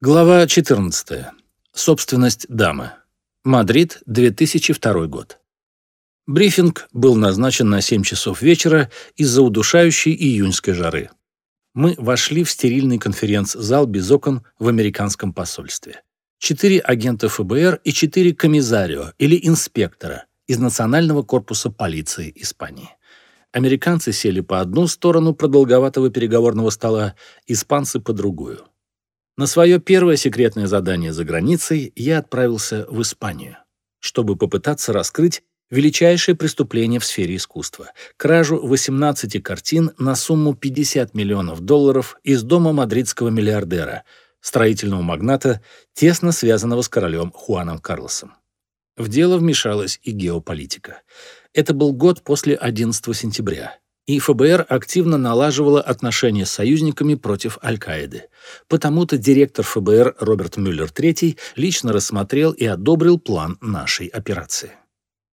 Глава 14. Собственность дамы. Мадрид, 2002 год. Брифинг был назначен на 7 часов вечера из-за удушающей июньской жары. Мы вошли в стерильный конференц-зал без окон в американском посольстве. Четыре агента ФБР и четыре комисарио или инспектора из Национального корпуса полиции Испании. Американцы сели по одну сторону продолговатого переговорного стола, испанцы по другую. На свое первое секретное задание за границей я отправился в Испанию, чтобы попытаться раскрыть величайшее преступление в сфере искусства – кражу 18 картин на сумму 50 миллионов долларов из дома мадридского миллиардера, строительного магната, тесно связанного с королем Хуаном Карлосом. В дело вмешалась и геополитика. Это был год после 11 сентября и ФБР активно налаживало отношения с союзниками против Аль-Каиды. Потому-то директор ФБР Роберт Мюллер III лично рассмотрел и одобрил план нашей операции.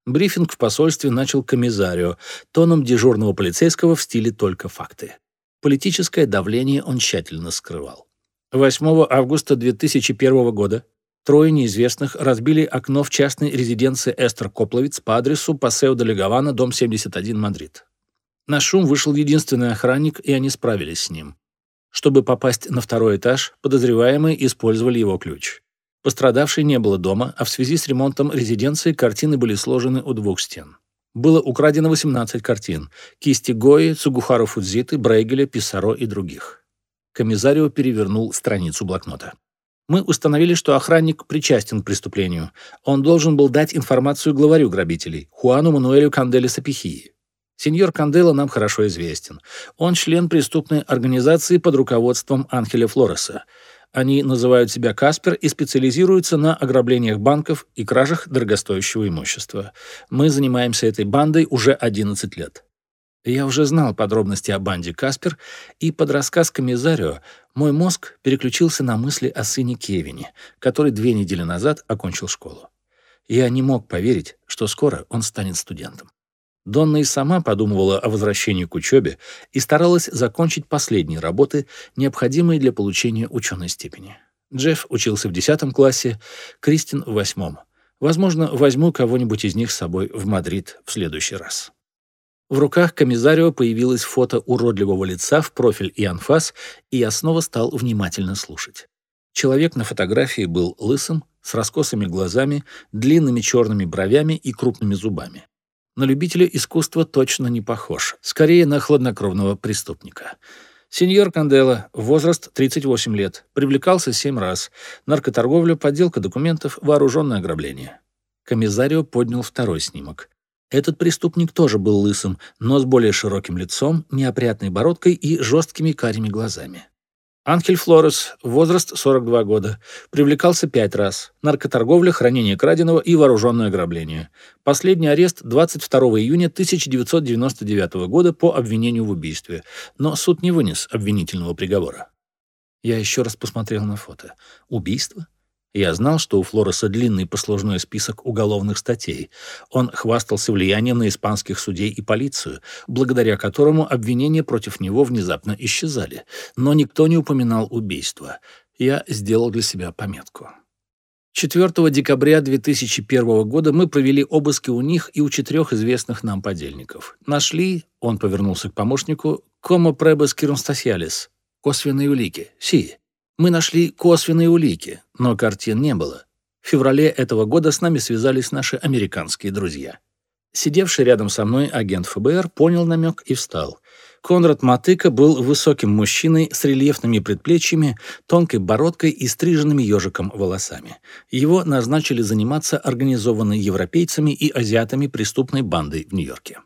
Брифинг в посольстве начал комиссарио, тоном дежурного полицейского в стиле «только факты». Политическое давление он тщательно скрывал. 8 августа 2001 года трое неизвестных разбили окно в частной резиденции Эстер Копловиц по адресу Пасео де ла Гавана, дом 71, Мадрид. На шум вышел единственный охранник, и они справились с ним. Чтобы попасть на второй этаж, подозреваемые использовали его ключ. Пострадавшей не было дома, а в связи с ремонтом резиденции картины были сложены у двух стен. Было украдено 18 картин – кисти Гои, Цугухару Фудзиты, Брейгеля, Писаро и других. Комиссарио перевернул страницу блокнота. Мы установили, что охранник причастен к преступлению. Он должен был дать информацию главарю грабителей, Хуану Мануэлю Канделе Сапихии. Сеньор Кандело нам хорошо известен. Он член преступной организации под руководством Анхеля Флореса. Они называют себя Каспер и специализируются на ограблениях банков и кражах дорогостоящего имущества. Мы занимаемся этой бандой уже 11 лет. Я уже знал подробности о банде Каспер, и под рассказ комиссарио мой мозг переключился на мысли о сыне Кевине, который две недели назад окончил школу. Я не мог поверить, что скоро он станет студентом. Донна и сама подумывала о возвращении к учебе и старалась закончить последние работы, необходимые для получения ученой степени. Джефф учился в 10 классе, Кристин — в восьмом. Возможно, возьму кого-нибудь из них с собой в Мадрид в следующий раз. В руках комиссарио появилось фото уродливого лица в профиль и анфас, и я снова стал внимательно слушать. Человек на фотографии был лысым, с раскосыми глазами, длинными черными бровями и крупными зубами на любителя искусства точно не похож, скорее на хладнокровного преступника. Сеньор Кандело, возраст 38 лет, привлекался 7 раз. Наркоторговля, подделка документов, вооруженное ограбление. Комиссарио поднял второй снимок. Этот преступник тоже был лысым, но с более широким лицом, неопрятной бородкой и жесткими карими глазами. Анхель Флорес, возраст 42 года. Привлекался пять раз. Наркоторговля, хранение краденого и вооруженное ограбление. Последний арест 22 июня 1999 года по обвинению в убийстве. Но суд не вынес обвинительного приговора. Я еще раз посмотрел на фото. Убийство? Я знал, что у Флореса длинный послужной список уголовных статей. Он хвастался влиянием на испанских судей и полицию, благодаря которому обвинения против него внезапно исчезали. Но никто не упоминал убийство. Я сделал для себя пометку. 4 декабря 2001 года мы провели обыски у них и у четырех известных нам подельников. Нашли, он повернулся к помощнику, «Como pruebas circunstanciales» — косвенные улики, «си», мы нашли косвенные улики, но картин не было. В феврале этого года с нами связались наши американские друзья. Сидевший рядом со мной агент ФБР понял намек и встал. Конрад Матыка был высоким мужчиной с рельефными предплечьями, тонкой бородкой и стриженными ежиком волосами. Его назначили заниматься организованной европейцами и азиатами преступной бандой в Нью-Йорке.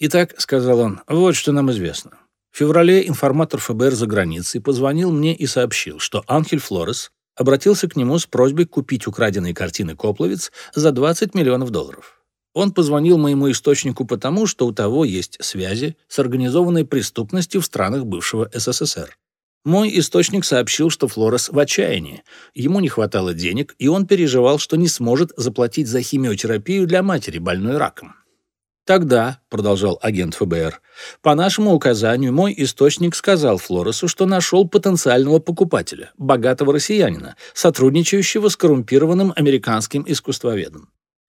«Итак», — сказал он, — «вот что нам известно. В феврале информатор ФБР за границей позвонил мне и сообщил, что Анхель Флорес обратился к нему с просьбой купить украденные картины Копловец за 20 миллионов долларов. Он позвонил моему источнику потому, что у того есть связи с организованной преступностью в странах бывшего СССР. Мой источник сообщил, что Флорес в отчаянии. Ему не хватало денег, и он переживал, что не сможет заплатить за химиотерапию для матери, больной раком. Тогда, продолжал агент ФБР, по нашему указанию мой источник сказал Флоресу, что нашел потенциального покупателя, богатого россиянина, сотрудничающего с коррумпированным американским искусствоведом.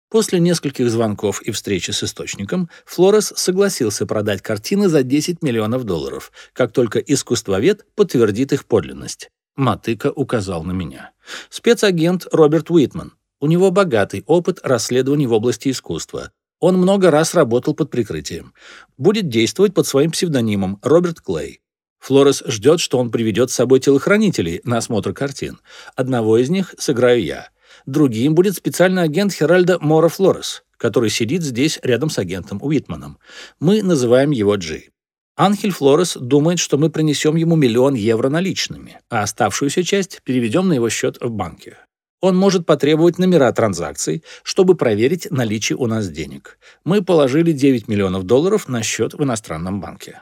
После нескольких звонков и встречи с источником Флорес согласился продать картины за 10 миллионов долларов, как только искусствовед подтвердит их подлинность. Матыка указал на меня. Спецагент Роберт Уитман. У него богатый опыт расследований в области искусства. Он много раз работал под прикрытием. Будет действовать под своим псевдонимом Роберт Клей. Флорес ждет, что он приведет с собой телохранителей на осмотр картин. Одного из них сыграю я. Другим будет специальный агент Херальда Мора Флорес, который сидит здесь рядом с агентом Уитманом. Мы называем его Джи. Анхель Флорес думает, что мы принесем ему миллион евро наличными, а оставшуюся часть переведем на его счет в банке. Он может потребовать номера транзакций, чтобы проверить наличие у нас денег. Мы положили 9 миллионов долларов на счет в иностранном банке.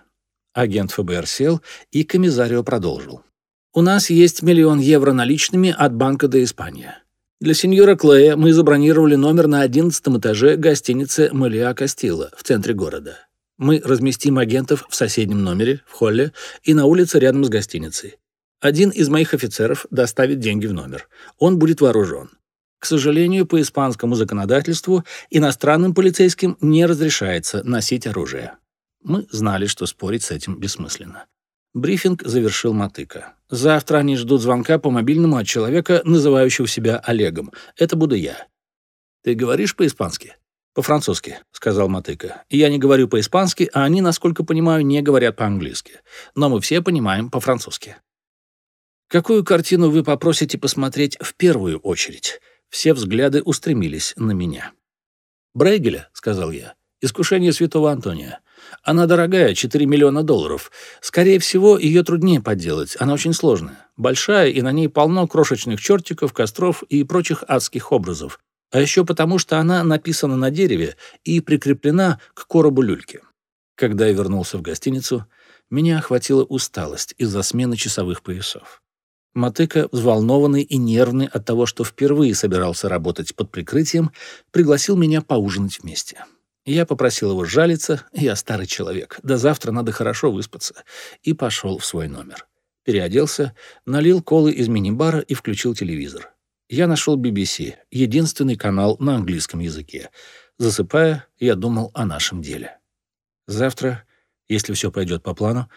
Агент ФБР сел, и комиссарио продолжил. «У нас есть миллион евро наличными от Банка до Испания. Для сеньора Клея мы забронировали номер на 11 этаже гостиницы «Малия Кастила» в центре города. Мы разместим агентов в соседнем номере, в холле и на улице рядом с гостиницей. Один из моих офицеров доставит деньги в номер. Он будет вооружен. К сожалению, по испанскому законодательству иностранным полицейским не разрешается носить оружие. Мы знали, что спорить с этим бессмысленно. Брифинг завершил Мотыка. Завтра они ждут звонка по мобильному от человека, называющего себя Олегом. Это буду я. Ты говоришь по-испански? «По-французски», — сказал Мотыка. «Я не говорю по-испански, а они, насколько понимаю, не говорят по-английски. Но мы все понимаем по-французски». Какую картину вы попросите посмотреть в первую очередь? Все взгляды устремились на меня. «Брейгеля», — сказал я, — «Искушение святого Антония. Она дорогая, 4 миллиона долларов. Скорее всего, ее труднее подделать, она очень сложная. Большая, и на ней полно крошечных чертиков, костров и прочих адских образов. А еще потому, что она написана на дереве и прикреплена к коробу люльки. Когда я вернулся в гостиницу, меня охватила усталость из-за смены часовых поясов. Матыка, взволнованный и нервный от того, что впервые собирался работать под прикрытием, пригласил меня поужинать вместе. Я попросил его жалиться, я старый человек, до завтра надо хорошо выспаться, и пошел в свой номер. Переоделся, налил колы из мини-бара и включил телевизор. Я нашел BBC, единственный канал на английском языке. Засыпая, я думал о нашем деле. Завтра, если все пойдет по плану,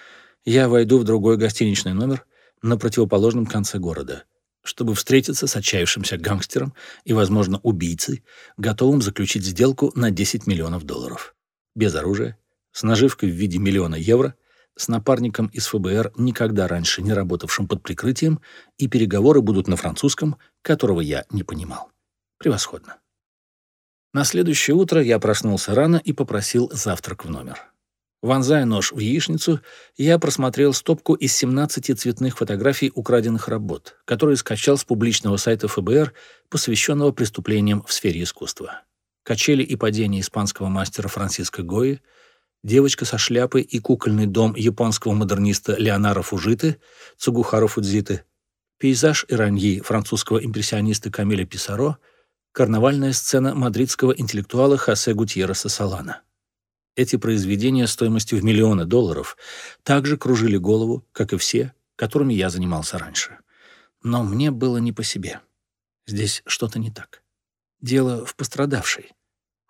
я войду в другой гостиничный номер — на противоположном конце города, чтобы встретиться с отчаявшимся гангстером и, возможно, убийцей, готовым заключить сделку на 10 миллионов долларов. Без оружия, с наживкой в виде миллиона евро, с напарником из ФБР, никогда раньше не работавшим под прикрытием, и переговоры будут на французском, которого я не понимал. Превосходно. На следующее утро я проснулся рано и попросил завтрак в номер. Вонзая нож в яичницу, я просмотрел стопку из 17 цветных фотографий украденных работ, которые скачал с публичного сайта ФБР, посвященного преступлениям в сфере искусства. Качели и падение испанского мастера Франциско Гои, девочка со шляпой и кукольный дом японского модерниста Леонара Фужиты, Цугухара Фудзиты, пейзаж Ираньи французского импрессиониста Камиля Писаро, карнавальная сцена мадридского интеллектуала Хосе Гутьереса Салана. Эти произведения стоимостью в миллионы долларов также кружили голову, как и все, которыми я занимался раньше. Но мне было не по себе. Здесь что-то не так. Дело в пострадавшей.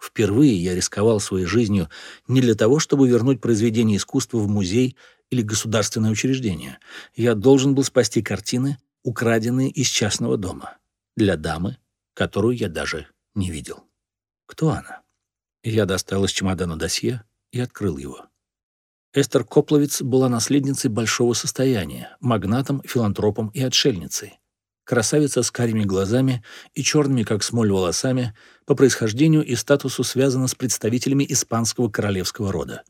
Впервые я рисковал своей жизнью не для того, чтобы вернуть произведение искусства в музей или государственное учреждение. Я должен был спасти картины, украденные из частного дома, для дамы, которую я даже не видел. Кто она? Я достал из чемодана досье и открыл его. Эстер Копловец была наследницей большого состояния, магнатом, филантропом и отшельницей. Красавица с карими глазами и черными, как смоль, волосами, по происхождению и статусу связана с представителями испанского королевского рода.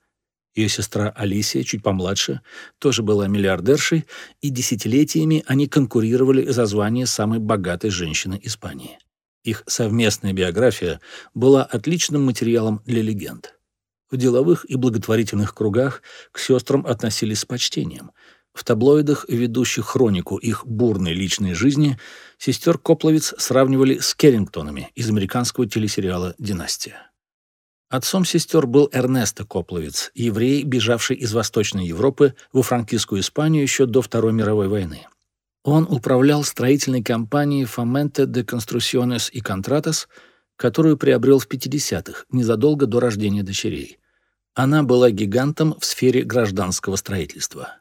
Ее сестра Алисия, чуть помладше, тоже была миллиардершей, и десятилетиями они конкурировали за звание самой богатой женщины Испании. Их совместная биография была отличным материалом для легенд. В деловых и благотворительных кругах к сестрам относились с почтением. В таблоидах, ведущих хронику их бурной личной жизни, сестер Копловец сравнивали с Керрингтонами из американского телесериала «Династия». Отцом сестер был Эрнесто Копловец, еврей, бежавший из Восточной Европы во франкистскую Испанию еще до Второй мировой войны. Он управлял строительной компанией Fomente de Construcciones y Contratas, которую приобрел в 50-х, незадолго до рождения дочерей. Она была гигантом в сфере гражданского строительства.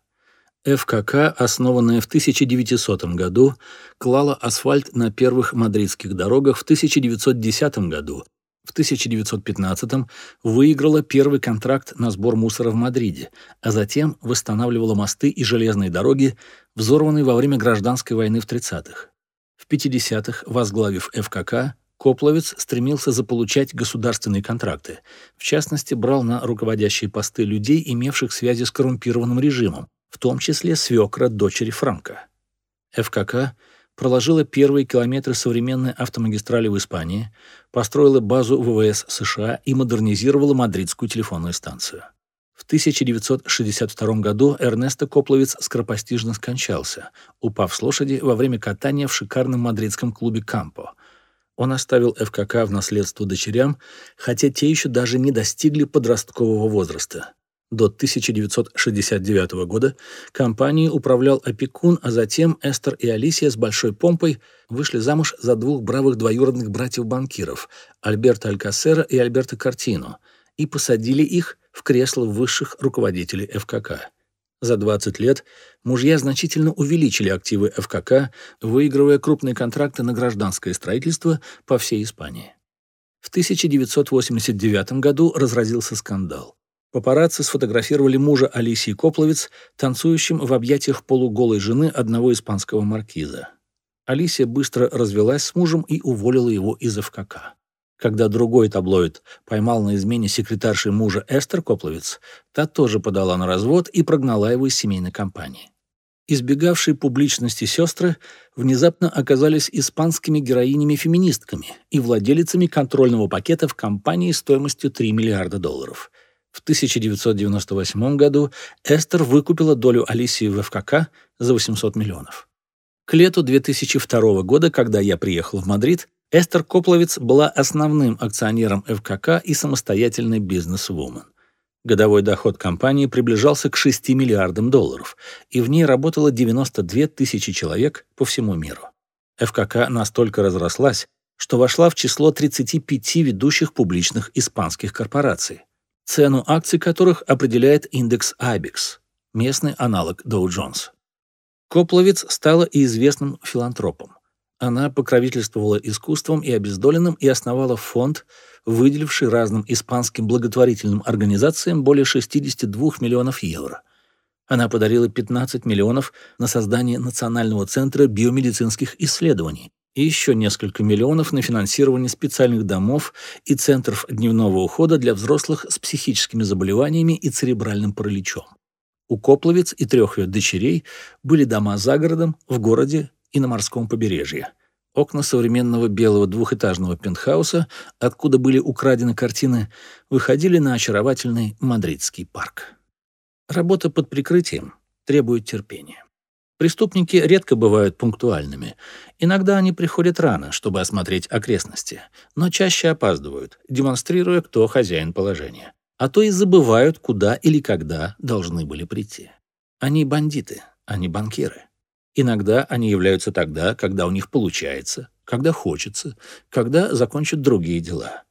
ФКК, основанная в 1900 году, клала асфальт на первых мадридских дорогах в 1910 году в 1915-м выиграла первый контракт на сбор мусора в Мадриде, а затем восстанавливала мосты и железные дороги, взорванные во время гражданской войны в 30-х. В 50-х, возглавив ФКК, Копловец стремился заполучать государственные контракты. В частности, брал на руководящие посты людей, имевших связи с коррумпированным режимом, в том числе свекра дочери Франка. ФКК проложила первые километры современной автомагистрали в Испании, построила базу ВВС США и модернизировала мадридскую телефонную станцию. В 1962 году Эрнесто Копловец скоропостижно скончался, упав с лошади во время катания в шикарном мадридском клубе «Кампо». Он оставил ФКК в наследство дочерям, хотя те еще даже не достигли подросткового возраста. До 1969 года компанией управлял опекун, а затем Эстер и Алисия с большой помпой вышли замуж за двух бравых двоюродных братьев-банкиров Альберта Алькасера и Альберта Картино и посадили их в кресло высших руководителей ФКК. За 20 лет мужья значительно увеличили активы ФКК, выигрывая крупные контракты на гражданское строительство по всей Испании. В 1989 году разразился скандал. Папарацци сфотографировали мужа Алисии Копловец, танцующим в объятиях полуголой жены одного испанского маркиза. Алисия быстро развелась с мужем и уволила его из ФКК. Когда другой таблоид поймал на измене секретарши мужа Эстер Копловец, та тоже подала на развод и прогнала его из семейной компании. Избегавшие публичности сестры внезапно оказались испанскими героинями-феминистками и владелицами контрольного пакета в компании стоимостью 3 миллиарда долларов. В 1998 году Эстер выкупила долю Алисии в ФКК за 800 миллионов. К лету 2002 года, когда я приехал в Мадрид, Эстер Копловец была основным акционером ФКК и самостоятельной бизнес-вумен. Годовой доход компании приближался к 6 миллиардам долларов, и в ней работало 92 тысячи человек по всему миру. ФКК настолько разрослась, что вошла в число 35 ведущих публичных испанских корпораций цену акций которых определяет индекс IBEX, местный аналог Dow Jones. Копловец стала и известным филантропом. Она покровительствовала искусством и обездоленным и основала фонд, выделивший разным испанским благотворительным организациям более 62 миллионов евро. Она подарила 15 миллионов на создание Национального центра биомедицинских исследований, и еще несколько миллионов на финансирование специальных домов и центров дневного ухода для взрослых с психическими заболеваниями и церебральным параличом. У Копловец и трех ее дочерей были дома за городом, в городе и на морском побережье. Окна современного белого двухэтажного пентхауса, откуда были украдены картины, выходили на очаровательный мадридский парк. Работа под прикрытием требует терпения. Преступники редко бывают пунктуальными. Иногда они приходят рано, чтобы осмотреть окрестности, но чаще опаздывают, демонстрируя, кто хозяин положения. А то и забывают, куда или когда должны были прийти. Они бандиты, они банкиры. Иногда они являются тогда, когда у них получается, когда хочется, когда закончат другие дела.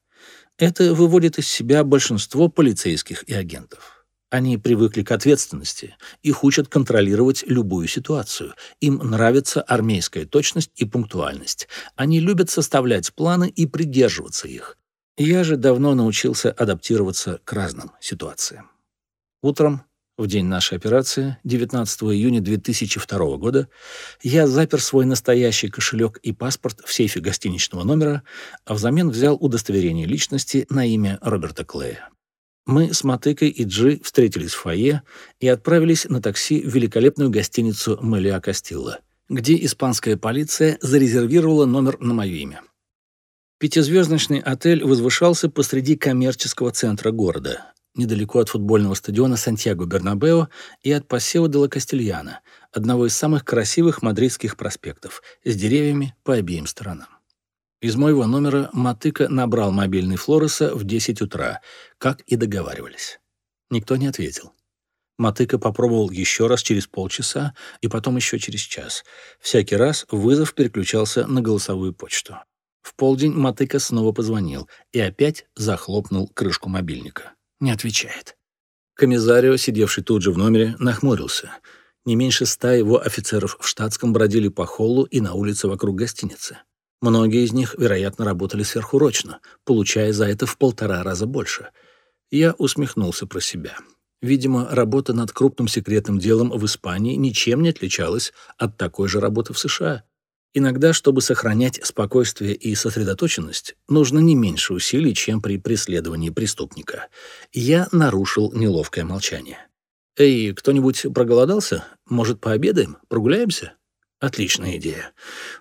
Это выводит из себя большинство полицейских и агентов. Они привыкли к ответственности, их учат контролировать любую ситуацию. Им нравится армейская точность и пунктуальность. Они любят составлять планы и придерживаться их. Я же давно научился адаптироваться к разным ситуациям. Утром, в день нашей операции, 19 июня 2002 года, я запер свой настоящий кошелек и паспорт в сейфе гостиничного номера, а взамен взял удостоверение личности на имя Роберта Клея. Мы с Матыкой и Джи встретились в фойе и отправились на такси в великолепную гостиницу Мелиа Кастилла, где испанская полиция зарезервировала номер на мое имя. Пятизвездочный отель возвышался посреди коммерческого центра города, недалеко от футбольного стадиона Сантьяго-Бернабео и от Пассео де ла Кастильяна, одного из самых красивых мадридских проспектов, с деревьями по обеим сторонам. Из моего номера Матыка набрал мобильный Флореса в 10 утра, как и договаривались. Никто не ответил. Матыка попробовал еще раз через полчаса и потом еще через час. Всякий раз вызов переключался на голосовую почту. В полдень Матыка снова позвонил и опять захлопнул крышку мобильника. Не отвечает. Комисарио, сидевший тут же в номере, нахмурился. Не меньше ста его офицеров в штатском бродили по холлу и на улице вокруг гостиницы. Многие из них, вероятно, работали сверхурочно, получая за это в полтора раза больше. Я усмехнулся про себя. Видимо, работа над крупным секретным делом в Испании ничем не отличалась от такой же работы в США. Иногда, чтобы сохранять спокойствие и сосредоточенность, нужно не меньше усилий, чем при преследовании преступника. Я нарушил неловкое молчание. «Эй, кто-нибудь проголодался? Может, пообедаем? Прогуляемся?» Отличная идея.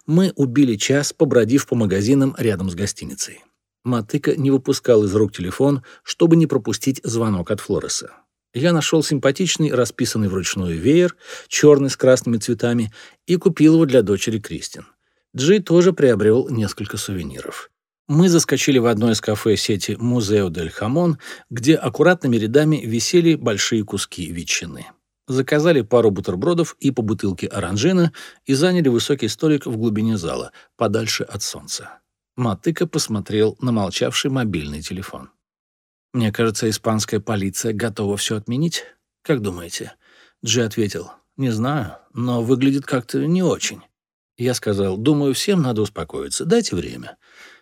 Мы убили час, побродив по магазинам рядом с гостиницей. Матыка не выпускал из рук телефон, чтобы не пропустить звонок от Флореса. Я нашел симпатичный, расписанный вручную веер, черный с красными цветами, и купил его для дочери Кристин. Джи тоже приобрел несколько сувениров. Мы заскочили в одно из кафе сети «Музео дель Хамон», где аккуратными рядами висели большие куски ветчины. Заказали пару бутербродов и по бутылке оранжина и заняли высокий столик в глубине зала, подальше от солнца. Матыка посмотрел на молчавший мобильный телефон. «Мне кажется, испанская полиция готова все отменить. Как думаете?» Джи ответил. «Не знаю, но выглядит как-то не очень». Я сказал, «Думаю, всем надо успокоиться. Дайте время».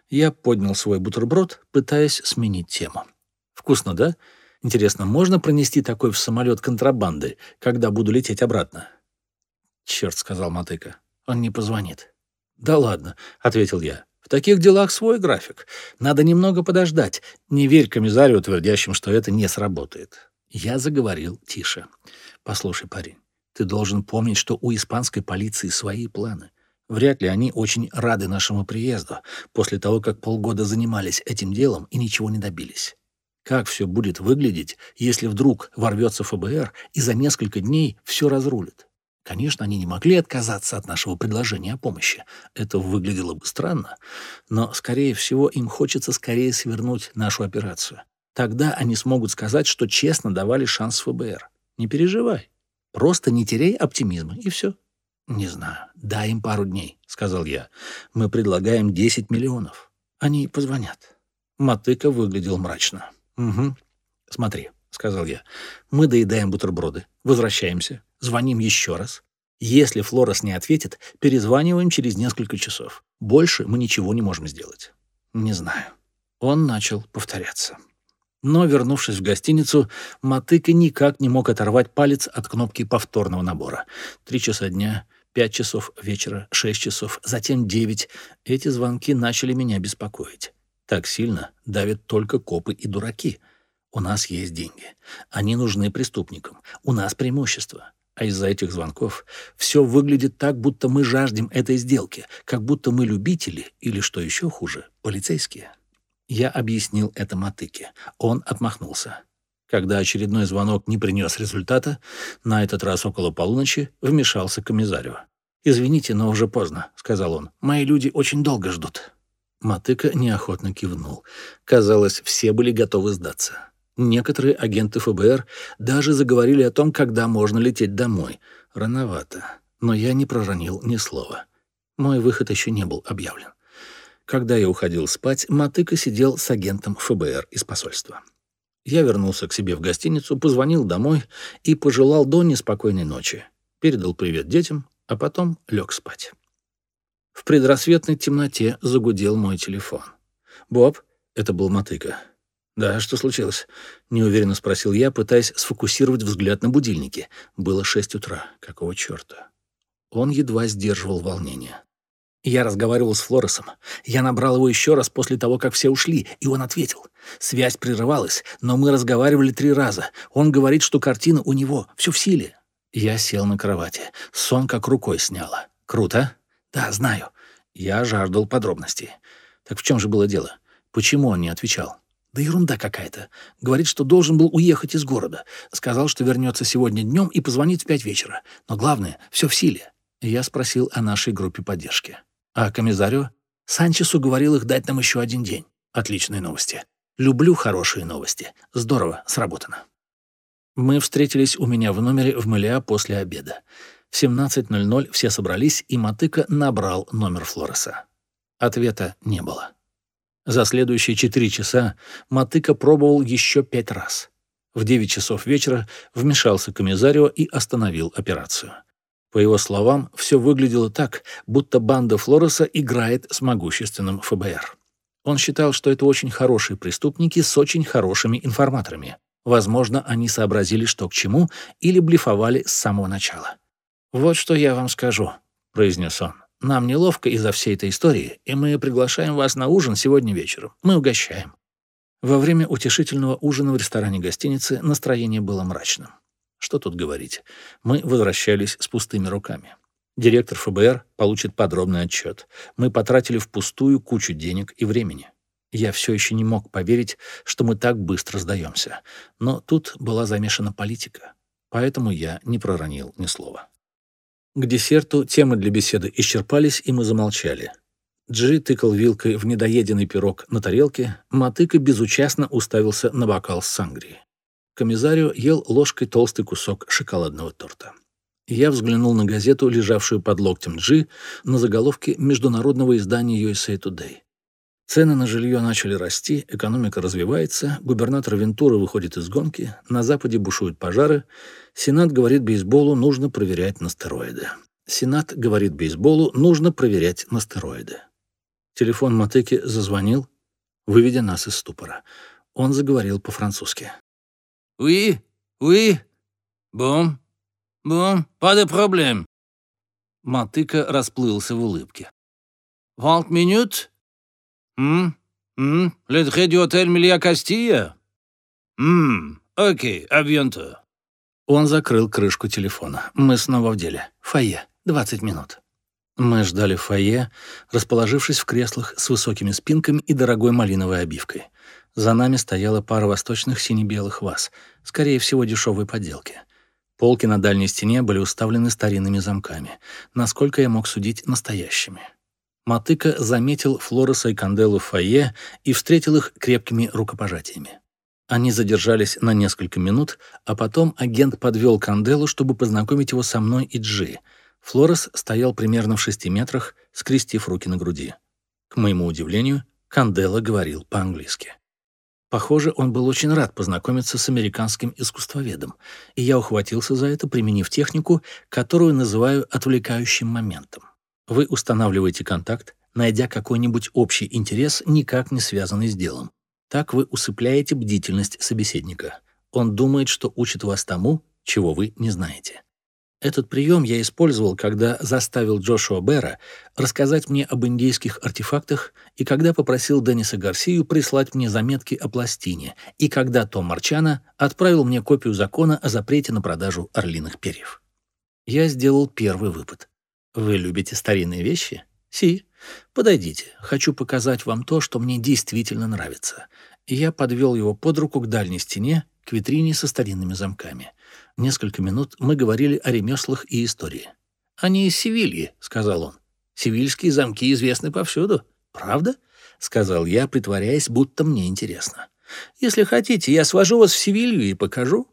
Я поднял свой бутерброд, пытаясь сменить тему. «Вкусно, да?» Интересно, можно пронести такой в самолет контрабанды, когда буду лететь обратно? Черт, сказал Матыка. Он не позвонит. Да ладно, ответил я. В таких делах свой график. Надо немного подождать. Не верь комиссарию, твердящим, что это не сработает. Я заговорил тише. Послушай, парень, ты должен помнить, что у испанской полиции свои планы. Вряд ли они очень рады нашему приезду, после того, как полгода занимались этим делом и ничего не добились. Как все будет выглядеть, если вдруг ворвется ФБР и за несколько дней все разрулит? Конечно, они не могли отказаться от нашего предложения о помощи. Это выглядело бы странно. Но, скорее всего, им хочется скорее свернуть нашу операцию. Тогда они смогут сказать, что честно давали шанс ФБР. Не переживай. Просто не теряй оптимизма, и все. «Не знаю. Дай им пару дней», — сказал я. «Мы предлагаем 10 миллионов. Они позвонят». Матыка выглядел мрачно. «Угу. Смотри», — сказал я. «Мы доедаем бутерброды, возвращаемся, звоним еще раз. Если Флорес не ответит, перезваниваем через несколько часов. Больше мы ничего не можем сделать». «Не знаю». Он начал повторяться. Но, вернувшись в гостиницу, Матыка никак не мог оторвать палец от кнопки повторного набора. Три часа дня, пять часов вечера, шесть часов, затем девять. Эти звонки начали меня беспокоить. Так сильно давят только копы и дураки. У нас есть деньги. Они нужны преступникам. У нас преимущество. А из-за этих звонков все выглядит так, будто мы жаждем этой сделки, как будто мы любители или, что еще хуже, полицейские. Я объяснил это Мотыке. Он отмахнулся. Когда очередной звонок не принес результата, на этот раз около полуночи вмешался комиссарио. «Извините, но уже поздно», — сказал он. «Мои люди очень долго ждут». Матыка неохотно кивнул. Казалось, все были готовы сдаться. Некоторые агенты ФБР даже заговорили о том, когда можно лететь домой. Рановато. Но я не проронил ни слова. Мой выход еще не был объявлен. Когда я уходил спать, Матыка сидел с агентом ФБР из посольства. Я вернулся к себе в гостиницу, позвонил домой и пожелал Донне спокойной ночи. Передал привет детям, а потом лег спать. В предрассветной темноте загудел мой телефон. «Боб?» — это был Мотыка. «Да, что случилось?» — неуверенно спросил я, пытаясь сфокусировать взгляд на будильнике. Было шесть утра. Какого черта? Он едва сдерживал волнение. Я разговаривал с Флоресом. Я набрал его еще раз после того, как все ушли, и он ответил. Связь прерывалась, но мы разговаривали три раза. Он говорит, что картина у него, все в силе. Я сел на кровати. Сон как рукой сняло. Круто? «Да, знаю». Я жаждал подробностей. Так в чем же было дело? Почему он не отвечал? Да ерунда какая-то. Говорит, что должен был уехать из города. Сказал, что вернется сегодня днем и позвонит в пять вечера. Но главное, все в силе. Я спросил о нашей группе поддержки. А комиссарио? Санчес уговорил их дать нам еще один день. Отличные новости. Люблю хорошие новости. Здорово, сработано. Мы встретились у меня в номере в Мэлиа после обеда. В 17.00 все собрались, и Мотыка набрал номер Флореса. Ответа не было. За следующие четыре часа Мотыка пробовал еще пять раз. В 9 часов вечера вмешался комиссарио и остановил операцию. По его словам, все выглядело так, будто банда Флореса играет с могущественным ФБР. Он считал, что это очень хорошие преступники с очень хорошими информаторами. Возможно, они сообразили, что к чему, или блефовали с самого начала. «Вот что я вам скажу», — произнес он. «Нам неловко из-за всей этой истории, и мы приглашаем вас на ужин сегодня вечером. Мы угощаем». Во время утешительного ужина в ресторане гостиницы настроение было мрачным. Что тут говорить? Мы возвращались с пустыми руками. Директор ФБР получит подробный отчет. Мы потратили впустую кучу денег и времени. Я все еще не мог поверить, что мы так быстро сдаемся. Но тут была замешана политика. Поэтому я не проронил ни слова. К десерту темы для беседы исчерпались, и мы замолчали. Джи тыкал вилкой в недоеденный пирог на тарелке, Мотыка безучастно уставился на бокал с сангрией. Комисарио ел ложкой толстый кусок шоколадного торта. Я взглянул на газету, лежавшую под локтем Джи, на заголовке международного издания USA Today. Цены на жилье начали расти, экономика развивается, губернатор Вентура выходит из гонки, на Западе бушуют пожары, Сенат говорит бейсболу, нужно проверять на стероиды. Сенат говорит бейсболу, нужно проверять на стероиды. Телефон Матеки зазвонил, выведя нас из ступора. Он заговорил по-французски. Oui, oui. Bon, bon, pas problème. Мотыка расплылся в улыбке. «Vingt minutes? Le trait du hôtel Милья Кастия? Hm, окей, bientôt». Он закрыл крышку телефона. Мы снова в деле. Фойе. 20 минут. Мы ждали в фойе, расположившись в креслах с высокими спинками и дорогой малиновой обивкой. За нами стояла пара восточных сине-белых ваз, скорее всего, дешевой подделки. Полки на дальней стене были уставлены старинными замками, насколько я мог судить, настоящими. Матыка заметил Флореса и Канделу в фойе и встретил их крепкими рукопожатиями. Они задержались на несколько минут, а потом агент подвел Канделу, чтобы познакомить его со мной и Джи. Флорес стоял примерно в шести метрах, скрестив руки на груди. К моему удивлению, Кандела говорил по-английски. Похоже, он был очень рад познакомиться с американским искусствоведом, и я ухватился за это, применив технику, которую называю отвлекающим моментом. Вы устанавливаете контакт, найдя какой-нибудь общий интерес, никак не связанный с делом. Так вы усыпляете бдительность собеседника. Он думает, что учит вас тому, чего вы не знаете. Этот прием я использовал, когда заставил Джошуа Бера рассказать мне об индейских артефактах и когда попросил Денниса Гарсию прислать мне заметки о пластине, и когда Том Марчана отправил мне копию закона о запрете на продажу орлиных перьев. Я сделал первый выпад. «Вы любите старинные вещи?» «Си. Подойдите. Хочу показать вам то, что мне действительно нравится». я подвел его под руку к дальней стене, к витрине со старинными замками. Несколько минут мы говорили о ремеслах и истории. «Они из Севильи», — сказал он. «Севильские замки известны повсюду. Правда?» — сказал я, притворяясь, будто мне интересно. «Если хотите, я свожу вас в Севилью и покажу».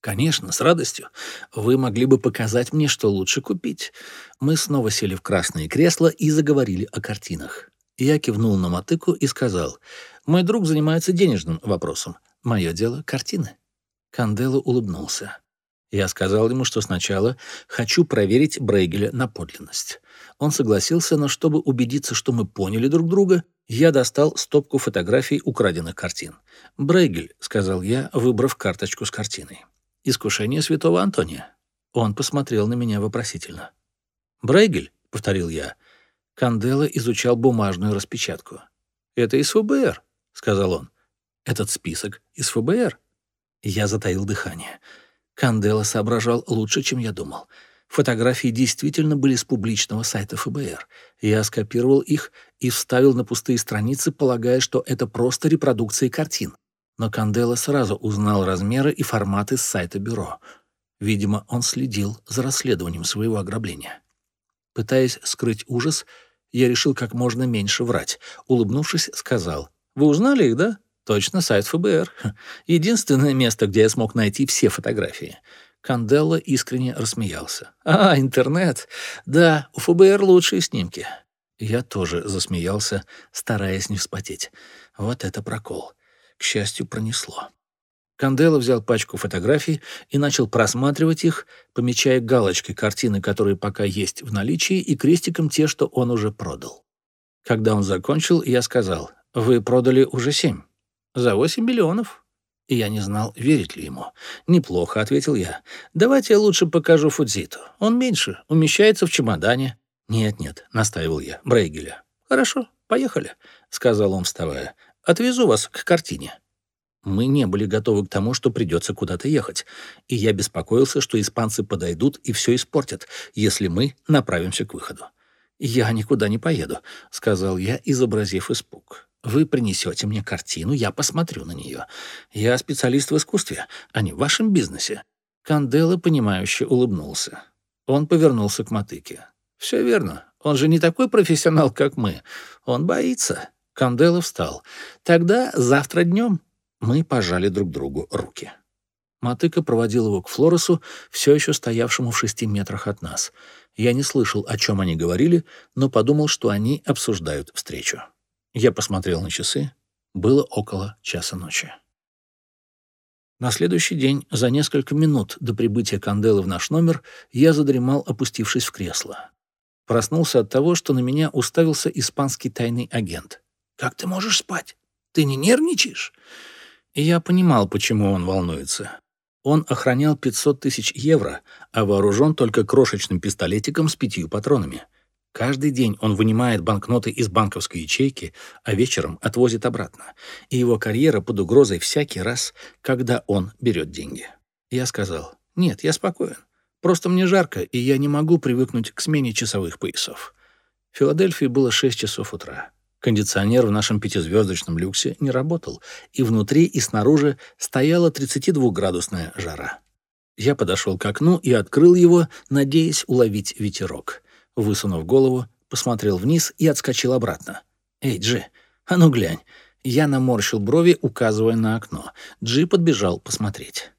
«Конечно, с радостью. Вы могли бы показать мне, что лучше купить». Мы снова сели в красные кресла и заговорили о картинах. Я кивнул на мотыку и сказал, «Мой друг занимается денежным вопросом. Мое дело — картины». Кандело улыбнулся. Я сказал ему, что сначала хочу проверить Брейгеля на подлинность. Он согласился, но чтобы убедиться, что мы поняли друг друга, я достал стопку фотографий украденных картин. «Брейгель», — сказал я, выбрав карточку с картиной. «Искушение святого Антония». Он посмотрел на меня вопросительно. «Брейгель», — повторил я. Кандела изучал бумажную распечатку. «Это из ФБР», — сказал он. «Этот список из ФБР». Я затаил дыхание. Кандела соображал лучше, чем я думал. Фотографии действительно были с публичного сайта ФБР. Я скопировал их и вставил на пустые страницы, полагая, что это просто репродукции картин. Но Кандела сразу узнал размеры и форматы с сайта бюро. Видимо, он следил за расследованием своего ограбления. Пытаясь скрыть ужас, Я решил как можно меньше врать. Улыбнувшись, сказал. «Вы узнали их, да?» «Точно, сайт ФБР. Единственное место, где я смог найти все фотографии». Канделла искренне рассмеялся. «А, интернет. Да, у ФБР лучшие снимки». Я тоже засмеялся, стараясь не вспотеть. Вот это прокол. К счастью, пронесло. Кандело взял пачку фотографий и начал просматривать их, помечая галочкой картины, которые пока есть в наличии, и крестиком те, что он уже продал. Когда он закончил, я сказал, «Вы продали уже семь. За восемь миллионов». И я не знал, верить ли ему. «Неплохо», — ответил я. «Давайте я лучше покажу Фудзиту. Он меньше, умещается в чемодане». «Нет-нет», — настаивал я, — «Брейгеля». «Хорошо, поехали», — сказал он, вставая. «Отвезу вас к картине». Мы не были готовы к тому, что придется куда-то ехать, и я беспокоился, что испанцы подойдут и все испортят, если мы направимся к выходу. «Я никуда не поеду», — сказал я, изобразив испуг. «Вы принесете мне картину, я посмотрю на нее. Я специалист в искусстве, а не в вашем бизнесе». Кандело, понимающе улыбнулся. Он повернулся к мотыке. «Все верно. Он же не такой профессионал, как мы. Он боится». Кандело встал. «Тогда завтра днем». Мы пожали друг другу руки. Матыка проводил его к Флоресу, все еще стоявшему в шести метрах от нас. Я не слышал, о чем они говорили, но подумал, что они обсуждают встречу. Я посмотрел на часы. Было около часа ночи. На следующий день, за несколько минут до прибытия Канделы в наш номер, я задремал, опустившись в кресло. Проснулся от того, что на меня уставился испанский тайный агент. «Как ты можешь спать? Ты не нервничаешь?» И я понимал, почему он волнуется. Он охранял 500 тысяч евро, а вооружен только крошечным пистолетиком с пятью патронами. Каждый день он вынимает банкноты из банковской ячейки, а вечером отвозит обратно. И его карьера под угрозой всякий раз, когда он берет деньги. Я сказал, нет, я спокоен. Просто мне жарко, и я не могу привыкнуть к смене часовых поясов. В Филадельфии было 6 часов утра. Кондиционер в нашем пятизвездочном люксе не работал, и внутри и снаружи стояла 32-градусная жара. Я подошел к окну и открыл его, надеясь уловить ветерок. Высунув голову, посмотрел вниз и отскочил обратно. «Эй, Джи, а ну глянь!» Я наморщил брови, указывая на окно. Джи подбежал посмотреть.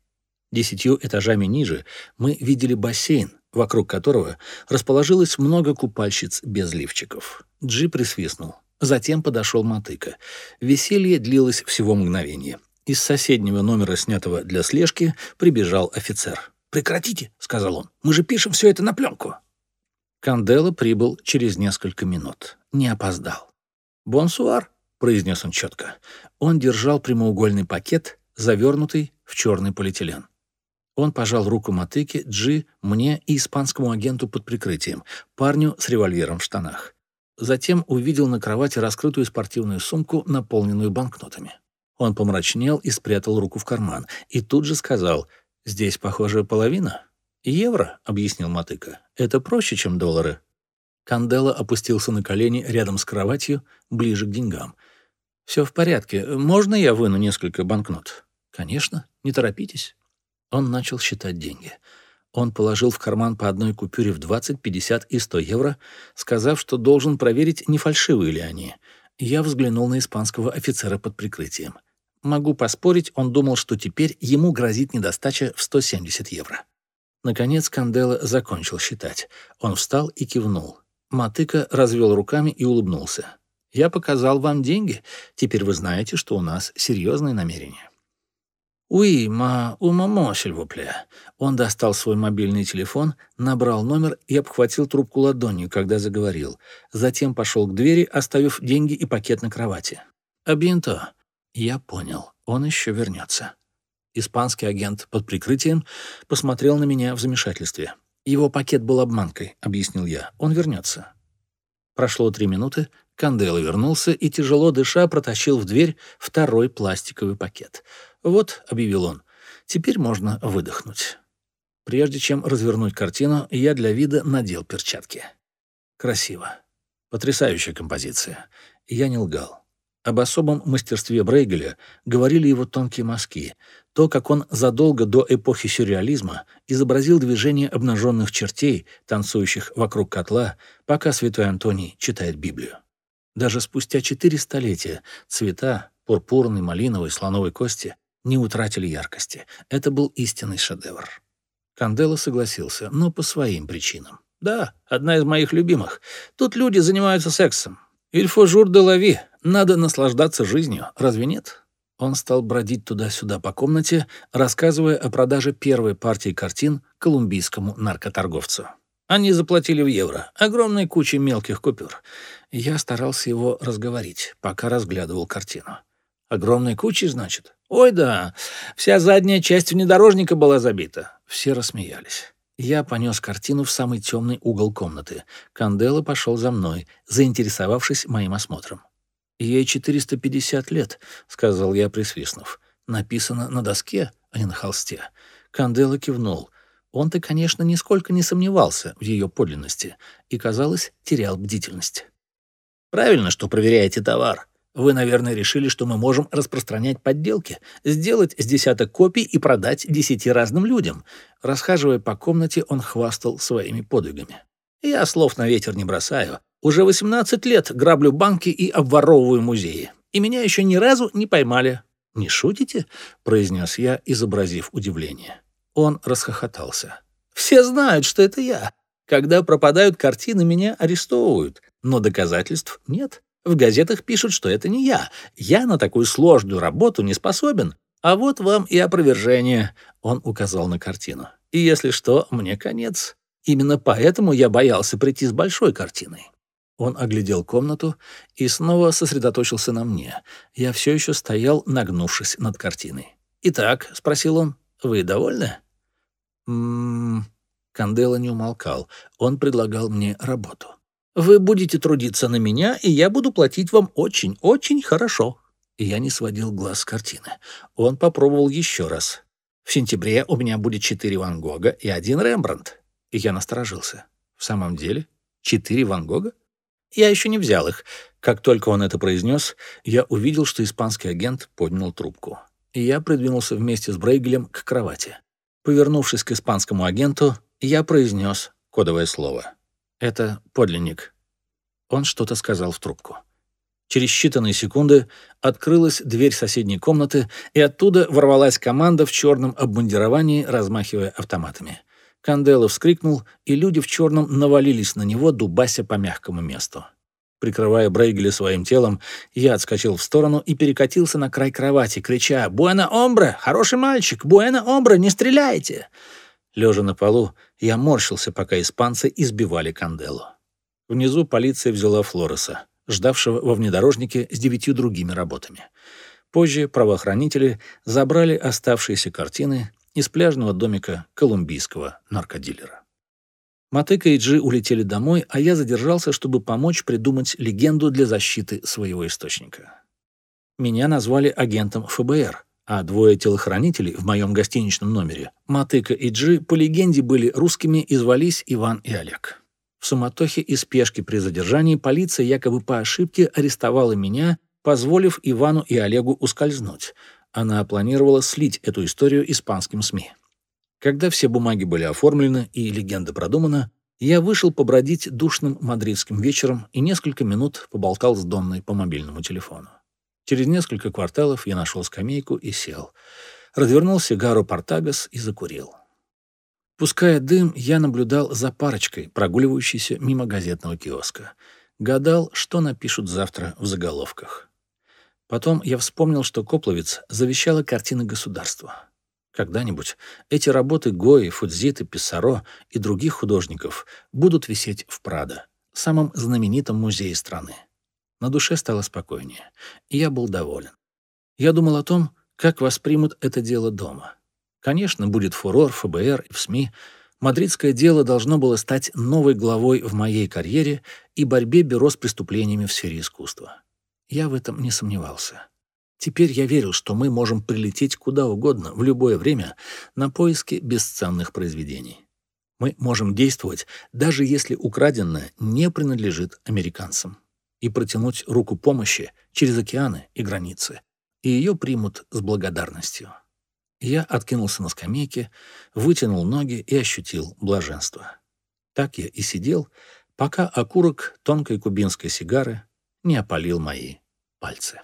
Десятью этажами ниже мы видели бассейн, вокруг которого расположилось много купальщиц без лифчиков. Джи присвистнул. Затем подошел Мотыка. Веселье длилось всего мгновение. Из соседнего номера, снятого для слежки, прибежал офицер. «Прекратите», — сказал он. «Мы же пишем все это на пленку». Кандело прибыл через несколько минут. Не опоздал. «Бонсуар», — произнес он четко. Он держал прямоугольный пакет, завернутый в черный полиэтилен. Он пожал руку Мотыке, Джи, мне и испанскому агенту под прикрытием, парню с револьвером в штанах. Затем увидел на кровати раскрытую спортивную сумку, наполненную банкнотами. Он помрачнел и спрятал руку в карман. И тут же сказал, «Здесь, похоже, половина». «Евро», — объяснил Мотыка. «Это проще, чем доллары». Кандела опустился на колени рядом с кроватью, ближе к деньгам. «Все в порядке. Можно я выну несколько банкнот?» «Конечно. Не торопитесь». Он начал считать деньги. Он положил в карман по одной купюре в 20, 50 и 100 евро, сказав, что должен проверить, не фальшивые ли они. Я взглянул на испанского офицера под прикрытием. Могу поспорить, он думал, что теперь ему грозит недостача в 170 евро. Наконец Кандело закончил считать. Он встал и кивнул. Матыка развел руками и улыбнулся. «Я показал вам деньги. Теперь вы знаете, что у нас серьезные намерения». «Уи, ма, у мамо, сильвупле». Он достал свой мобильный телефон, набрал номер и обхватил трубку ладонью, когда заговорил. Затем пошел к двери, оставив деньги и пакет на кровати. «Абьенто». Я понял, он еще вернется. Испанский агент под прикрытием посмотрел на меня в замешательстве. «Его пакет был обманкой», — объяснил я. «Он вернется». Прошло три минуты, Кандело вернулся и, тяжело дыша, протащил в дверь второй пластиковый пакет — «Вот», — объявил он, — «теперь можно выдохнуть». Прежде чем развернуть картину, я для вида надел перчатки. Красиво. Потрясающая композиция. Я не лгал. Об особом мастерстве Брейгеля говорили его тонкие мазки, то, как он задолго до эпохи сюрреализма изобразил движение обнаженных чертей, танцующих вокруг котла, пока святой Антоний читает Библию. Даже спустя четыре столетия цвета пурпурной, малиновой, слоновой кости не утратили яркости. Это был истинный шедевр. Кандело согласился, но по своим причинам. «Да, одна из моих любимых. Тут люди занимаются сексом. Ильфо жур де лави. Надо наслаждаться жизнью, разве нет?» Он стал бродить туда-сюда по комнате, рассказывая о продаже первой партии картин колумбийскому наркоторговцу. Они заплатили в евро, огромной кучей мелких купюр. Я старался его разговорить, пока разглядывал картину. Огромной кучей, значит? Ой, да, вся задняя часть внедорожника была забита. Все рассмеялись. Я понес картину в самый темный угол комнаты. Кандело пошел за мной, заинтересовавшись моим осмотром. «Ей 450 лет», — сказал я, присвистнув. «Написано на доске, а не на холсте». Кандело кивнул. Он-то, конечно, нисколько не сомневался в ее подлинности и, казалось, терял бдительность. «Правильно, что проверяете товар. Вы, наверное, решили, что мы можем распространять подделки, сделать с десяток копий и продать десяти разным людям». Расхаживая по комнате, он хвастал своими подвигами. «Я слов на ветер не бросаю. Уже 18 лет граблю банки и обворовываю музеи. И меня еще ни разу не поймали». «Не шутите?» — произнес я, изобразив удивление. Он расхохотался. «Все знают, что это я. Когда пропадают картины, меня арестовывают. Но доказательств нет. В газетах пишут, что это не я. Я на такую сложную работу не способен. А вот вам и опровержение. Он указал на картину. И если что, мне конец. Именно поэтому я боялся прийти с большой картиной. Он оглядел комнату и снова сосредоточился на мне. Я все еще стоял, нагнувшись над картиной. «Итак», — спросил он, — «вы довольны?» «М-м-м...» Кандела не умолкал. Он предлагал мне работу. Вы будете трудиться на меня, и я буду платить вам очень-очень хорошо». И я не сводил глаз с картины. Он попробовал еще раз. «В сентябре у меня будет четыре Ван Гога и один Рембрандт». И я насторожился. «В самом деле? Четыре Ван Гога?» Я еще не взял их. Как только он это произнес, я увидел, что испанский агент поднял трубку. И я придвинулся вместе с Брейгелем к кровати. Повернувшись к испанскому агенту, я произнес кодовое слово. Это подлинник. Он что-то сказал в трубку. Через считанные секунды открылась дверь соседней комнаты, и оттуда ворвалась команда в черном обмундировании, размахивая автоматами. Кандело вскрикнул, и люди в черном навалились на него, дубася по мягкому месту. Прикрывая Брейгеля своим телом, я отскочил в сторону и перекатился на край кровати, крича «Буэна Омбре! Хороший мальчик! Буэна Омбре! Не стреляйте!» Лежа на полу, я морщился, пока испанцы избивали Канделу. Внизу полиция взяла Флореса, ждавшего во внедорожнике с девятью другими работами. Позже правоохранители забрали оставшиеся картины из пляжного домика колумбийского наркодилера. Матыка и Джи улетели домой, а я задержался, чтобы помочь придумать легенду для защиты своего источника. Меня назвали агентом ФБР, а двое телохранителей в моем гостиничном номере, Матыка и Джи, по легенде были русскими и звались Иван и Олег. В суматохе и спешке при задержании полиция якобы по ошибке арестовала меня, позволив Ивану и Олегу ускользнуть. Она планировала слить эту историю испанским СМИ. Когда все бумаги были оформлены и легенда продумана, я вышел побродить душным мадридским вечером и несколько минут поболтал с Донной по мобильному телефону. Через несколько кварталов я нашел скамейку и сел. Развернул сигару «Портагас» и закурил. Пуская дым, я наблюдал за парочкой, прогуливающейся мимо газетного киоска. Гадал, что напишут завтра в заголовках. Потом я вспомнил, что Копловец завещала картины государства. Когда-нибудь эти работы Гои, Фудзиты, Писсаро и других художников будут висеть в Прадо, самом знаменитом музее страны. На душе стало спокойнее, и я был доволен. Я думал о том, как воспримут это дело дома. Конечно, будет фурор ФБР и в СМИ. Мадридское дело должно было стать новой главой в моей карьере и борьбе бюро с преступлениями в сфере искусства. Я в этом не сомневался. Теперь я верил, что мы можем прилететь куда угодно, в любое время, на поиски бесценных произведений. Мы можем действовать, даже если украденное не принадлежит американцам. И протянуть руку помощи через океаны и границы, и ее примут с благодарностью. Я откинулся на скамейке, вытянул ноги и ощутил блаженство. Так я и сидел, пока окурок тонкой кубинской сигары не опалил мои пальцы.